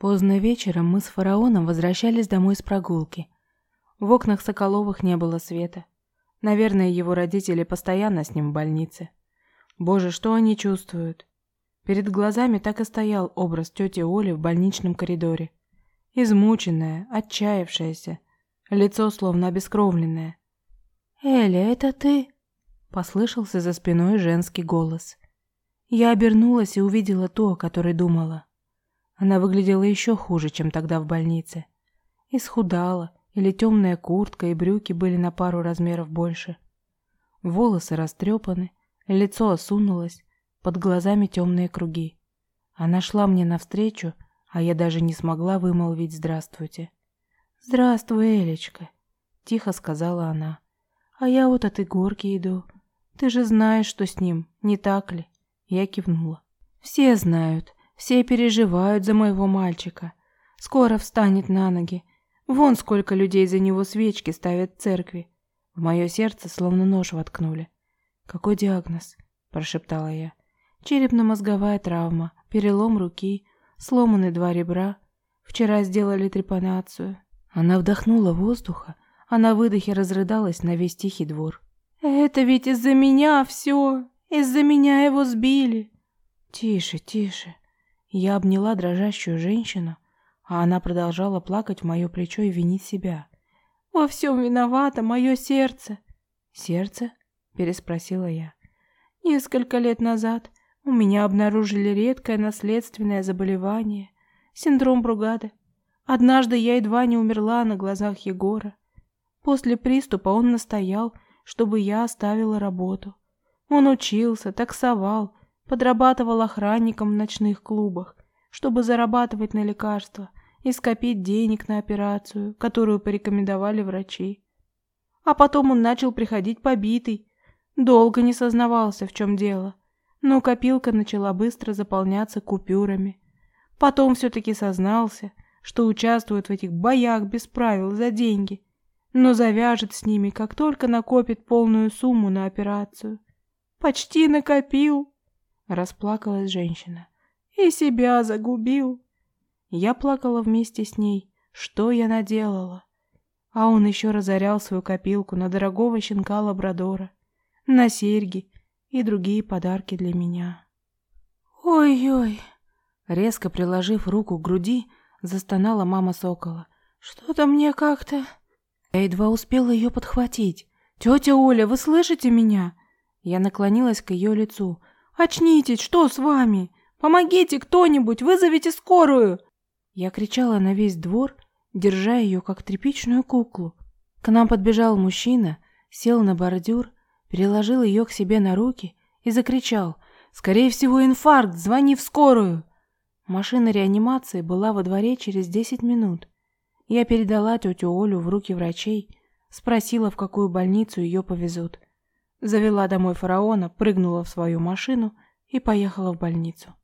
Поздно вечером мы с фараоном возвращались домой с прогулки. В окнах Соколовых не было света. Наверное, его родители постоянно с ним в больнице. Боже, что они чувствуют? Перед глазами так и стоял образ тети Оли в больничном коридоре. Измученная, отчаявшаяся, лицо словно обескровленное. «Эля, это ты?» — послышался за спиной женский голос. Я обернулась и увидела то, о которой думала. Она выглядела еще хуже, чем тогда в больнице. Исхудала, или темная куртка и брюки были на пару размеров больше. Волосы растрепаны, лицо осунулось, под глазами темные круги. Она шла мне навстречу, а я даже не смогла вымолвить «здравствуйте». «Здравствуй, Элечка», — тихо сказала она. «А я вот от Егорки иду. Ты же знаешь, что с ним, не так ли?» Я кивнула. «Все знают. Все переживают за моего мальчика. Скоро встанет на ноги. Вон сколько людей за него свечки ставят в церкви. В мое сердце словно нож воткнули. «Какой диагноз?» – прошептала я. «Черепно-мозговая травма, перелом руки, сломаны два ребра. Вчера сделали трепанацию». Она вдохнула воздуха, а на выдохе разрыдалась на весь тихий двор. «Это ведь из-за меня все! Из-за меня его сбили!» «Тише, тише!» Я обняла дрожащую женщину, а она продолжала плакать в мое плечо и винить себя. «Во всем виновато мое сердце!» «Сердце?» – переспросила я. «Несколько лет назад у меня обнаружили редкое наследственное заболевание – синдром Бругада. Однажды я едва не умерла на глазах Егора. После приступа он настоял, чтобы я оставила работу. Он учился, таксовал, Подрабатывал охранником в ночных клубах, чтобы зарабатывать на лекарства и скопить денег на операцию, которую порекомендовали врачи. А потом он начал приходить побитый. Долго не сознавался, в чем дело. Но копилка начала быстро заполняться купюрами. Потом все-таки сознался, что участвует в этих боях без правил за деньги, но завяжет с ними, как только накопит полную сумму на операцию. Почти накопил. Расплакалась женщина. И себя загубил. Я плакала вместе с ней. Что я наделала? А он еще разорял свою копилку на дорогого щенка-лабрадора, на серьги и другие подарки для меня. «Ой-ой!» Резко приложив руку к груди, застонала мама сокола. «Что-то мне как-то...» Я едва успела ее подхватить. «Тетя Оля, вы слышите меня?» Я наклонилась к ее лицу. «Очнитесь, что с вами? Помогите кто-нибудь, вызовите скорую!» Я кричала на весь двор, держа ее как тряпичную куклу. К нам подбежал мужчина, сел на бордюр, переложил ее к себе на руки и закричал «Скорее всего, инфаркт! Звони в скорую!» Машина реанимации была во дворе через десять минут. Я передала тетю Олю в руки врачей, спросила, в какую больницу ее повезут. Завела домой фараона, прыгнула в свою машину и поехала в больницу.